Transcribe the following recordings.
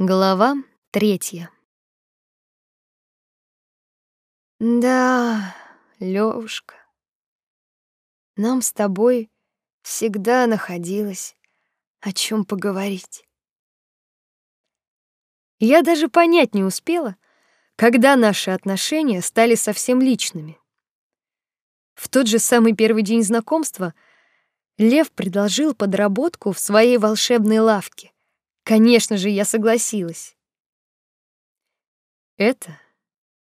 Глава третья. Да, Лёвушка, нам с тобой всегда находилось о чем поговорить. Я даже понять не успела, когда наши отношения стали совсем личными. В тот же самый первый день знакомства Лев предложил подработку в своей волшебной лавке. Конечно же, я согласилась. Это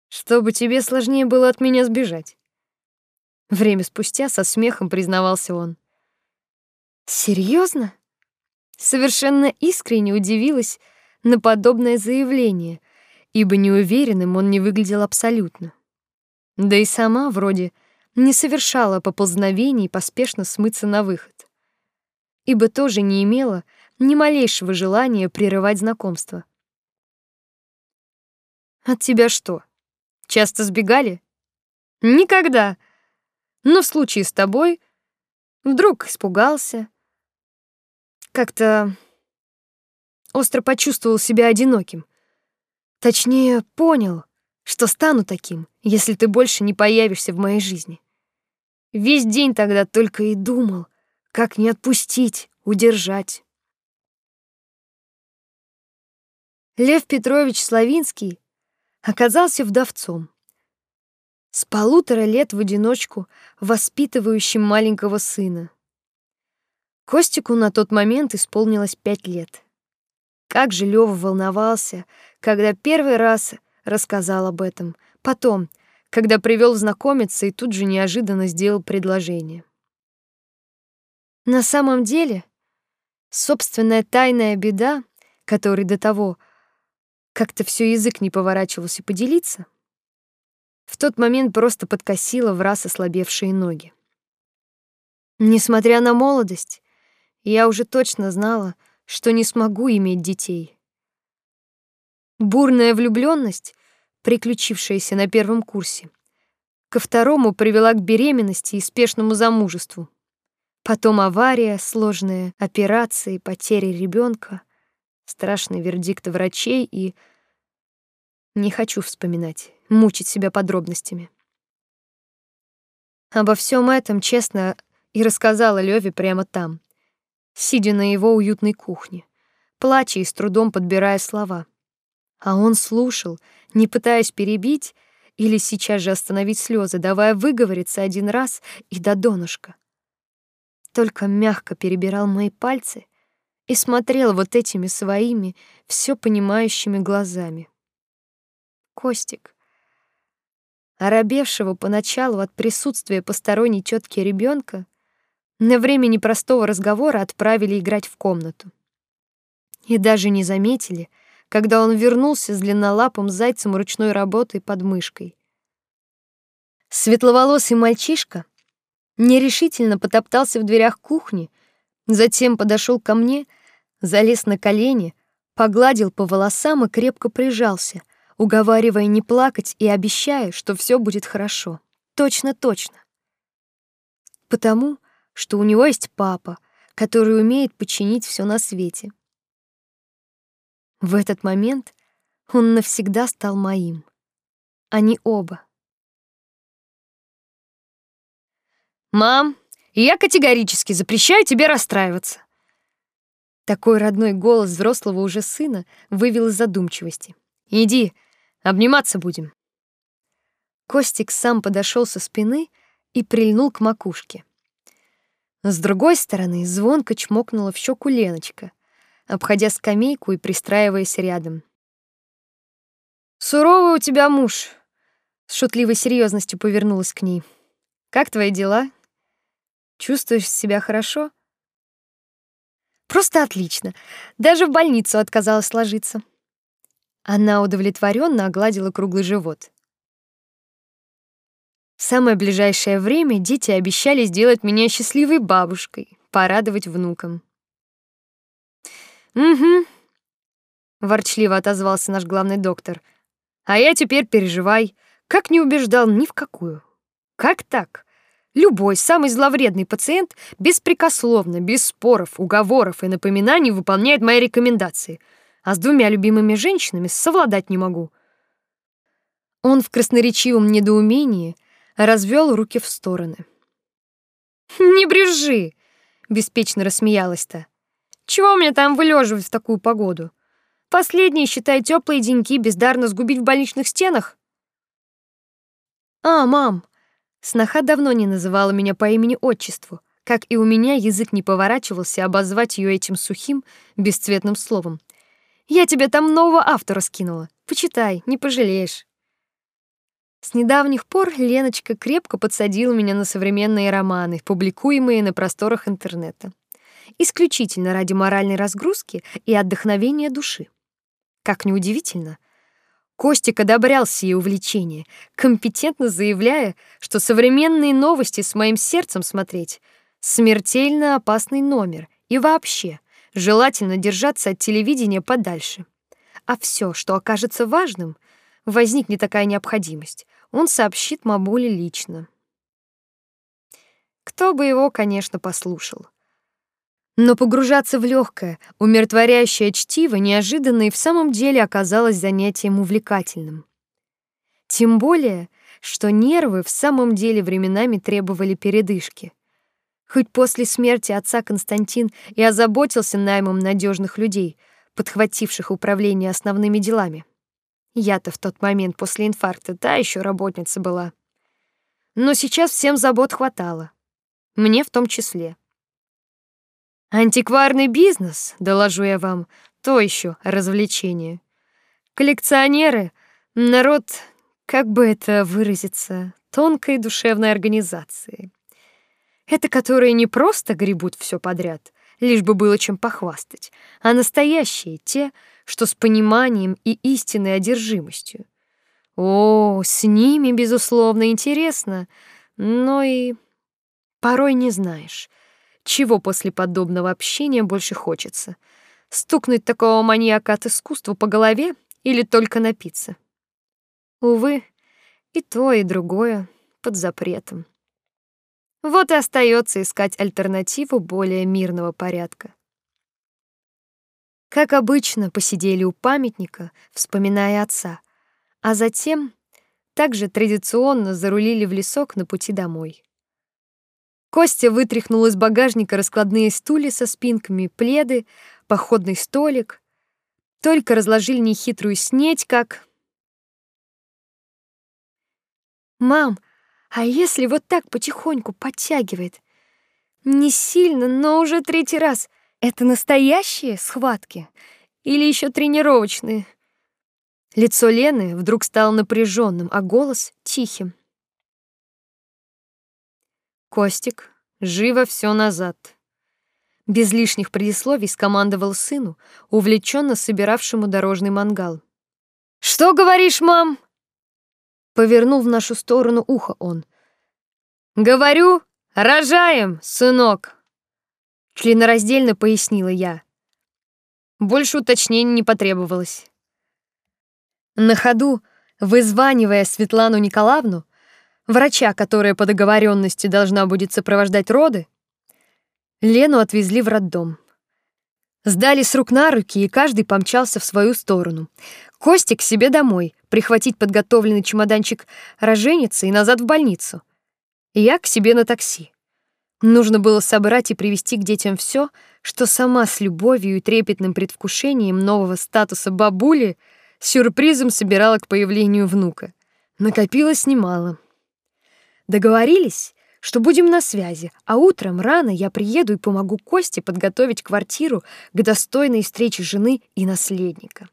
чтобы тебе сложнее было от меня сбежать. Время спустя со смехом признавался он. Серьезно? Совершенно искренне удивилась на подобное заявление, ибо неуверенным он не выглядел абсолютно. Да и сама вроде не совершала поползновений поспешно смыться на выход, ибо тоже не имела ни малейшего желания прерывать знакомство. От тебя что? Часто сбегали? Никогда. Но в случае с тобой вдруг испугался. Как-то остро почувствовал себя одиноким. Точнее, понял, что стану таким, если ты больше не появишься в моей жизни. Весь день тогда только и думал, как не отпустить, удержать. Лев Петрович Славинский оказался вдовцом. С полутора лет в одиночку воспитывающим маленького сына. Костику на тот момент исполнилось пять лет. Как же Лёва волновался, когда первый раз рассказал об этом, потом, когда привел знакомиться и тут же неожиданно сделал предложение. На самом деле, собственная тайная беда, которой до того как-то все язык не поворачивался поделиться, в тот момент просто подкосила в раз ослабевшие ноги. Несмотря на молодость, я уже точно знала, что не смогу иметь детей. Бурная влюблённость, приключившаяся на первом курсе, ко второму привела к беременности и спешному замужеству. Потом авария, сложные операции, потеря ребенка страшный вердикт врачей и не хочу вспоминать, мучить себя подробностями. Обо всем этом честно и рассказала Лёве прямо там, сидя на его уютной кухне, плача и с трудом подбирая слова. А он слушал, не пытаясь перебить или сейчас же остановить слезы, давая выговориться один раз и до донышка. Только мягко перебирал мои пальцы и смотрел вот этими своими, все понимающими глазами. Костик, оробевшего поначалу от присутствия посторонней тетки ребенка, на время непростого разговора отправили играть в комнату. И даже не заметили, когда он вернулся с длиннолапым зайцем ручной работы под мышкой. Светловолосый мальчишка нерешительно потоптался в дверях кухни, затем подошел ко мне — залез на колени, погладил по волосам и крепко прижался, уговаривая не плакать и обещая, что все будет хорошо. Точно-точно. Потому, что у него есть папа, который умеет починить все на свете. В этот момент он навсегда стал моим. Они оба. «Мам, я категорически запрещаю тебе расстраиваться. Такой родной голос взрослого уже сына вывел из задумчивости. «Иди, обниматься будем». Костик сам подошел со спины и прильнул к макушке. С другой стороны звонко чмокнула в щеку Леночка, обходя скамейку и пристраиваясь рядом. «Суровый у тебя муж», — с шутливой серьезностью повернулась к ней. «Как твои дела? Чувствуешь себя хорошо?» Просто отлично. Даже в больницу отказалась ложиться. Она удовлетворенно огладила круглый живот. В самое ближайшее время дети обещали сделать меня счастливой бабушкой, порадовать внукам. Угу. Ворчливо отозвался наш главный доктор. А я теперь переживай, как не убеждал ни в какую. Как так? Любой самый зловредный пациент беспрекословно, без споров, уговоров и напоминаний выполняет мои рекомендации. А с двумя любимыми женщинами совладать не могу. Он в красноречивом недоумении развел руки в стороны. Не брежи, беспечно рассмеялась-то. Чего мне там вылеживать в такую погоду? Последние, считай, теплые деньки бездарно сгубить в больничных стенах? А, мам, сноха давно не называла меня по имени-отчеству, как и у меня язык не поворачивался обозвать ее этим сухим, бесцветным словом. Я тебе там нового автора скинула. Почитай, не пожалеешь. С недавних пор Леночка крепко подсадила меня на современные романы, публикуемые на просторах интернета. Исключительно ради моральной разгрузки и отдохновения души. Как ни удивительно, Костик одобрял сие увлечение, компетентно заявляя, что современные новости с моим сердцем смотреть — смертельно опасный номер, и вообще желательно держаться от телевидения подальше. А все, что окажется важным, возникнет такая необходимость, он сообщит мамуле лично. Кто бы его, конечно, послушал. Но погружаться в легкое, умиротворяющее чтиво неожиданно и в самом деле оказалось занятием увлекательным. Тем более, что нервы в самом деле временами требовали передышки. Хоть после смерти отца Константин и озаботился наймом надежных людей, подхвативших управление основными делами. Я-то в тот момент после инфаркта та еще работница была. Но сейчас всем забот хватало. Мне в том числе. Антикварный бизнес, доложу я вам, то еще развлечение. Коллекционеры — народ, как бы это выразиться, тонкой душевной организации. Это которые не просто гребут все подряд, лишь бы было чем похвастать, а настоящие, те, что с пониманием и истинной одержимостью. О, с ними, безусловно, интересно, но и порой не знаешь, чего после подобного общения больше хочется. Стукнуть такого маньяка от искусства по голове или только напиться? Увы, и то, и другое под запретом. Вот и остается искать альтернативу более мирного порядка. Как обычно, посидели у памятника, вспоминая отца, а затем также традиционно зарулили в лесок на пути домой. Костя вытряхнул из багажника раскладные стулья со спинками, пледы, походный столик. Только разложили нехитрую снеть, как... «Мам, а если вот так потихоньку подтягивает? Не сильно, но уже третий раз. Это настоящие схватки или еще тренировочные? Лицо Лены вдруг стало напряженным, а голос тихим. Костик, живо все назад. Без лишних предисловий скомандовал сыну, увлеченно собиравшему дорожный мангал. Что говоришь, мам? Повернул в нашу сторону ухо он. «Говорю, рожаем, сынок!» Членораздельно пояснила я. Больше уточнений не потребовалось. На ходу, вызванивая Светлану Николаевну, врача, которая по договоренности должна будет сопровождать роды, Лену отвезли в роддом. Сдали с рук на руки, и каждый помчался в свою сторону. Костик к себе домой, прихватить подготовленный чемоданчик роженицы и назад в больницу. Я к себе на такси. Нужно было собрать и привести к детям все, что сама с любовью и трепетным предвкушением нового статуса бабули сюрпризом собирала к появлению внука. Накопилось немало. Договорились, что будем на связи, а утром рано я приеду и помогу Косте подготовить квартиру к достойной встрече жены и наследника.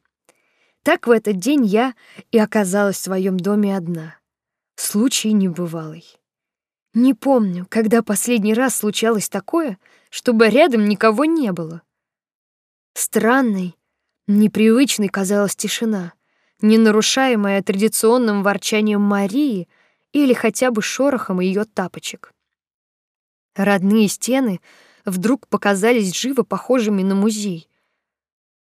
Так в этот день я и оказалась в своем доме одна. Случай небывалый. Не помню, когда последний раз случалось такое, чтобы рядом никого не было. Странной, непривычной казалась тишина, не нарушаемая традиционным ворчанием Марии или хотя бы шорохом ее тапочек. Родные стены вдруг показались живо похожими на музей.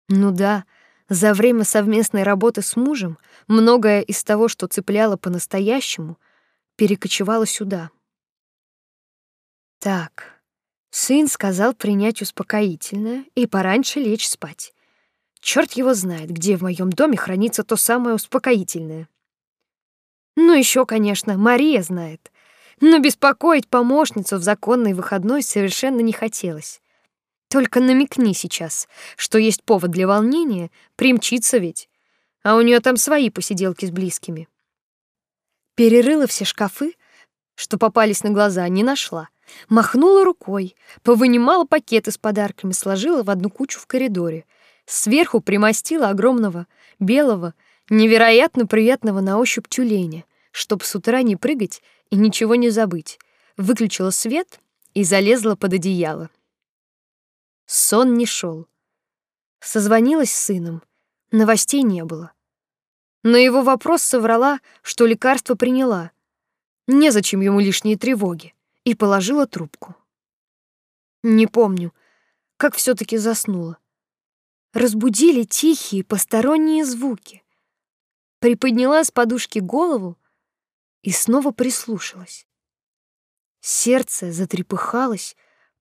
Ну да, за время совместной работы с мужем многое из того, что цепляло по-настоящему, перекочевало сюда. Так, сын сказал принять успокоительное и пораньше лечь спать. Черт его знает, где в моем доме хранится то самое успокоительное. Ну еще, конечно, Мария знает. Но беспокоить помощницу в законный выходной совершенно не хотелось. Только намекни сейчас, что есть повод для волнения, примчится ведь. А у нее там свои посиделки с близкими. Перерыла все шкафы, что попались на глаза, не нашла. Махнула рукой, повынимала пакеты с подарками, сложила в одну кучу в коридоре. Сверху примостила огромного белого, невероятно приятного на ощупь тюленя, чтоб с утра не прыгать и ничего не забыть. Выключила свет и залезла под одеяло. Сон не шел. Созвонилась с сыном. Новостей не было. На его вопрос соврала, что лекарство приняла. Незачем ему лишние тревоги. И положила трубку. Не помню, как все таки заснула. Разбудили тихие посторонние звуки. Приподняла с подушки голову и снова прислушалась. Сердце затрепыхалось,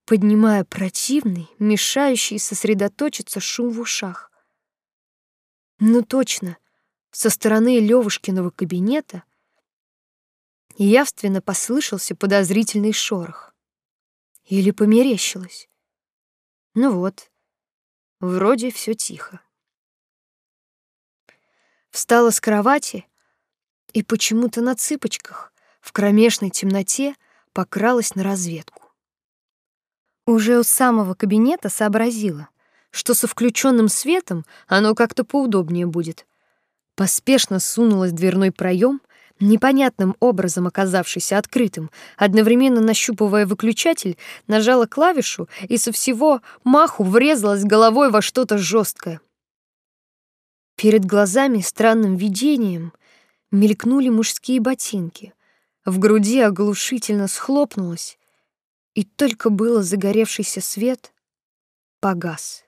поднимая противный, мешающий сосредоточиться шум в ушах. Ну точно, со стороны Левушкиного кабинета явственно послышался подозрительный шорох. Или померещилось. Ну вот, вроде все тихо. Встала с кровати и почему-то на цыпочках в кромешной темноте покралась на разведку. Уже у самого кабинета сообразила, что со включенным светом оно как-то поудобнее будет. Поспешно сунулась в дверной проем, непонятным образом оказавшийся открытым, одновременно нащупывая выключатель, нажала клавишу и со всего маху врезалась головой во что-то жесткое. Перед глазами странным видением мелькнули мужские ботинки. В груди оглушительно схлопнулось, и только было загоревшийся свет погас.